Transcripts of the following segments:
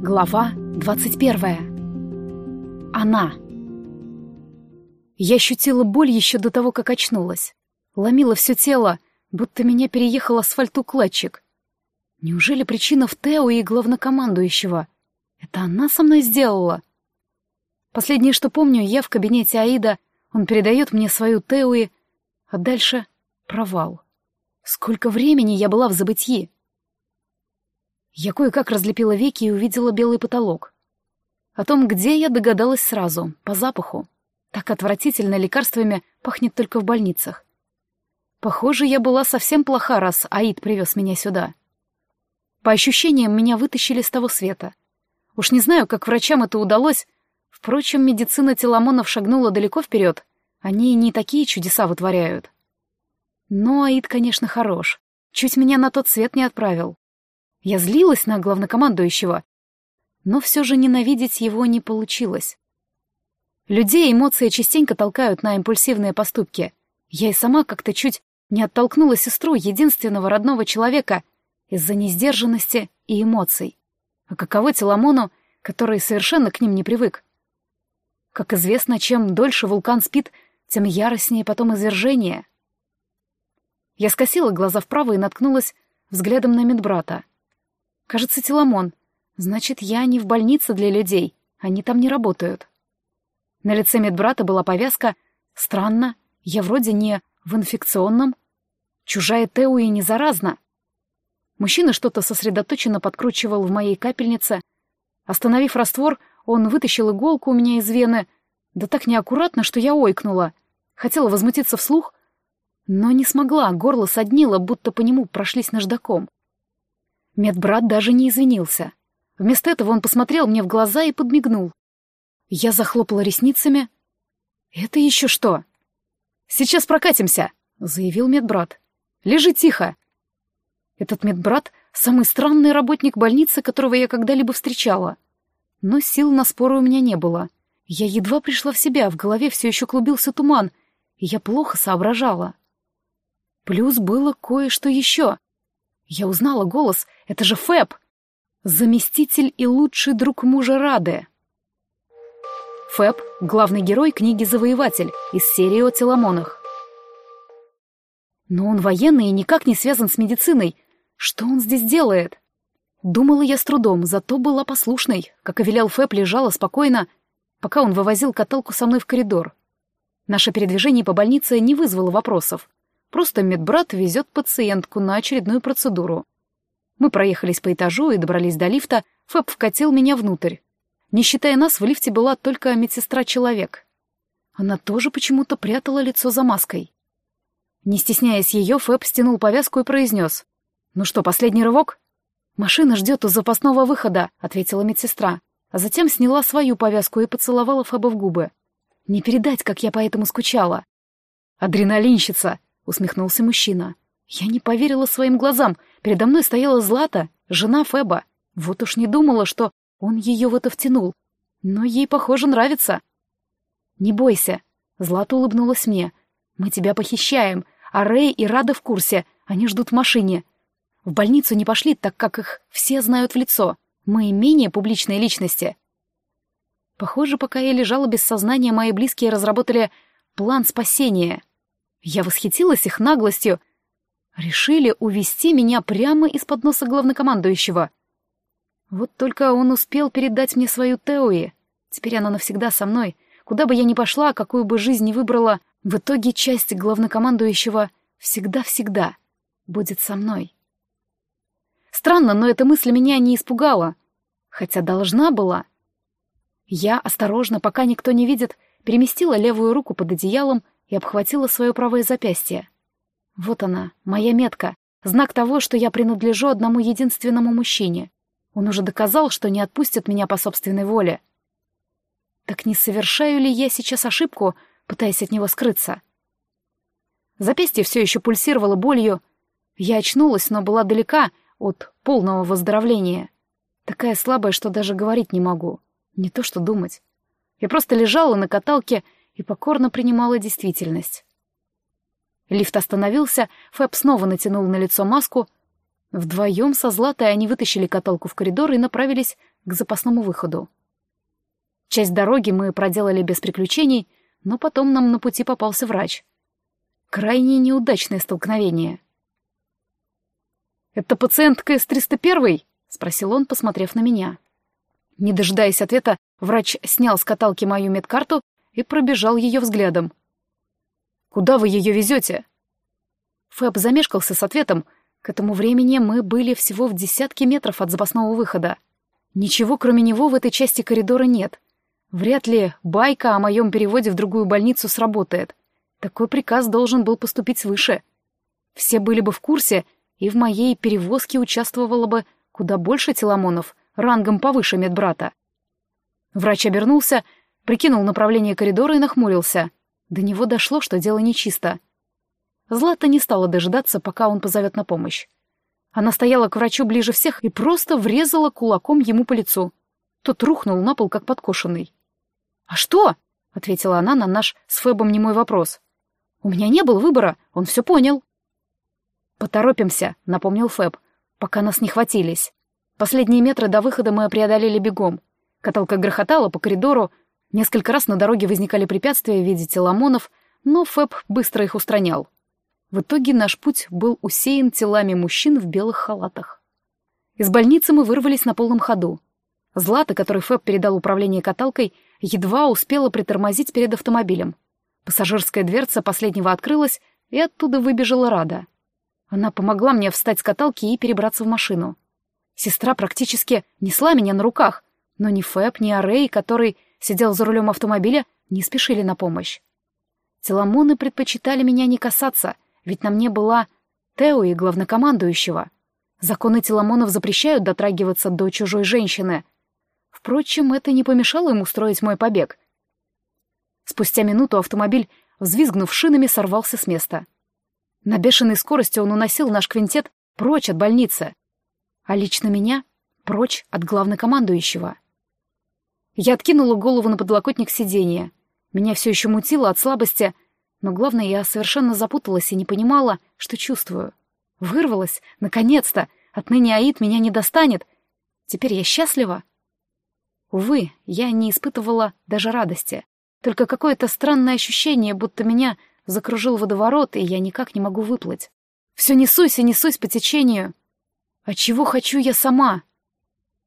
Глава 21. Она. Я ощутила боль еще до того, как очнулась. Ломила все тело, будто меня переехал асфальт-укладчик. Неужели причина в Тео и главнокомандующего? Это она со мной сделала? Последнее, что помню, я в кабинете Аида, он передает мне свою Теуи, а дальше провал. Сколько времени я была в забытии? Я кое-как разлепила веки и увидела белый потолок. О том, где я, догадалась сразу, по запаху. Так отвратительно лекарствами пахнет только в больницах. Похоже, я была совсем плоха, раз Аид привез меня сюда. По ощущениям, меня вытащили с того света. Уж не знаю, как врачам это удалось. Впрочем, медицина Теламонов шагнула далеко вперед. Они не такие чудеса вытворяют. Но Аид, конечно, хорош. Чуть меня на тот свет не отправил. Я злилась на главнокомандующего, но все же ненавидеть его не получилось. Людей эмоции частенько толкают на импульсивные поступки. Я и сама как-то чуть не оттолкнула сестру, единственного родного человека, из-за несдержанности и эмоций. А каково Теламону, который совершенно к ним не привык? Как известно, чем дольше вулкан спит, тем яростнее потом извержение. Я скосила глаза вправо и наткнулась взглядом на медбрата. Кажется, Теламон. Значит, я не в больнице для людей. Они там не работают. На лице медбрата была повязка. Странно, я вроде не в инфекционном. Чужая Теуи не заразна. Мужчина что-то сосредоточенно подкручивал в моей капельнице. Остановив раствор, он вытащил иголку у меня из вены. Да так неаккуратно, что я ойкнула. Хотела возмутиться вслух, но не смогла, горло соднило, будто по нему прошлись наждаком. Медбрат даже не извинился. Вместо этого он посмотрел мне в глаза и подмигнул. Я захлопала ресницами. «Это еще что?» «Сейчас прокатимся», — заявил медбрат. «Лежи тихо». Этот медбрат — самый странный работник больницы, которого я когда-либо встречала. Но сил на споры у меня не было. Я едва пришла в себя, в голове все еще клубился туман, и я плохо соображала. Плюс было кое-что еще. Я узнала голос, это же Фэб! Заместитель и лучший друг мужа Рады. Фэб — главный герой книги «Завоеватель» из серии о Теламонах. Но он военный и никак не связан с медициной. Что он здесь делает? Думала я с трудом, зато была послушной. Как и велел Фэб, лежала спокойно, пока он вывозил каталку со мной в коридор. Наше передвижение по больнице не вызвало вопросов. Просто медбрат везет пациентку на очередную процедуру. Мы проехались по этажу и добрались до лифта, Фэб вкатил меня внутрь. Не считая нас, в лифте была только медсестра-человек. Она тоже почему-то прятала лицо за маской. Не стесняясь ее, Фэб стянул повязку и произнес. «Ну что, последний рывок?» «Машина ждет у запасного выхода», — ответила медсестра, а затем сняла свою повязку и поцеловала Фэба в губы. Не передать, как я по этому скучала. «Адреналинщица!» Усмехнулся мужчина. Я не поверила своим глазам. Передо мной стояла Злата, жена Феба. Вот уж не думала, что он ее в это втянул. Но ей, похоже, нравится. «Не бойся», — Злата улыбнулась мне. «Мы тебя похищаем, а Рэй и Рада в курсе. Они ждут в машине. В больницу не пошли, так как их все знают в лицо. Мы менее публичные личности». Похоже, пока я лежала без сознания, мои близкие разработали план спасения — я восхитилась их наглостью. Решили увести меня прямо из-под носа главнокомандующего. Вот только он успел передать мне свою Теуи. Теперь она навсегда со мной. Куда бы я ни пошла, какую бы жизнь ни выбрала, в итоге часть главнокомандующего всегда-всегда будет со мной. Странно, но эта мысль меня не испугала. Хотя должна была. Я осторожно, пока никто не видит, переместила левую руку под одеялом и обхватила свое правое запястье. Вот она, моя метка, знак того, что я принадлежу одному единственному мужчине. Он уже доказал, что не отпустит меня по собственной воле. Так не совершаю ли я сейчас ошибку, пытаясь от него скрыться? Запястье все еще пульсировало болью. Я очнулась, но была далека от полного выздоровления. Такая слабая, что даже говорить не могу. Не то что думать. Я просто лежала на каталке и покорно принимала действительность. Лифт остановился, Фэб снова натянул на лицо маску. Вдвоем со Златой они вытащили каталку в коридор и направились к запасному выходу. Часть дороги мы проделали без приключений, но потом нам на пути попался врач. Крайне неудачное столкновение. «Это пациентка из 301-й?» — спросил он, посмотрев на меня. Не дожидаясь ответа, врач снял с каталки мою медкарту и пробежал ее взглядом. «Куда вы ее везете?» Фэб замешкался с ответом. К этому времени мы были всего в десятке метров от запасного выхода. Ничего, кроме него, в этой части коридора нет. Вряд ли байка о моем переводе в другую больницу сработает. Такой приказ должен был поступить свыше. Все были бы в курсе, и в моей перевозке участвовало бы куда больше теломонов, рангом повыше медбрата. Врач обернулся, прикинул направление коридора и нахмурился. До него дошло, что дело нечисто. Злата не стала дожидаться, пока он позовет на помощь. Она стояла к врачу ближе всех и просто врезала кулаком ему по лицу. Тот рухнул на пол, как подкошенный. «А что?» — ответила она на наш с Фэбом немой вопрос. «У меня не было выбора, он все понял». «Поторопимся», — напомнил Фэб, — «пока нас не хватились». Последние метры до выхода мы преодолели бегом. Каталка грохотала по коридору, несколько раз на дороге возникали препятствия в виде теломонов, но Фэб быстро их устранял. В итоге наш путь был усеян телами мужчин в белых халатах. Из больницы мы вырвались на полном ходу. Злата, которой Фэб передал управление каталкой, едва успела притормозить перед автомобилем. Пассажирская дверца последнего открылась, и оттуда выбежала Рада. Она помогла мне встать с каталки и перебраться в машину. Сестра практически несла меня на руках, но ни Фэб, ни Арей, который сидел за рулем автомобиля, не спешили на помощь. Теламоны предпочитали меня не касаться — ведь на мне была Тео и главнокомандующего. Законы Теламонов запрещают дотрагиваться до чужой женщины. Впрочем, это не помешало им устроить мой побег. Спустя минуту автомобиль, взвизгнув шинами, сорвался с места. На бешеной скорости он уносил наш квинтет прочь от больницы, а лично меня — прочь от главнокомандующего. Я откинула голову на подлокотник сиденья. Меня все еще мутило от слабости — но главное, я совершенно запуталась и не понимала, что чувствую. Вырвалась, наконец-то! Отныне Аид меня не достанет. Теперь я счастлива? Увы, я не испытывала даже радости. Только какое-то странное ощущение, будто меня закружил водоворот, и я никак не могу выплыть. Все несусь и несусь по течению. А чего хочу я сама?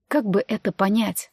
Как бы это понять?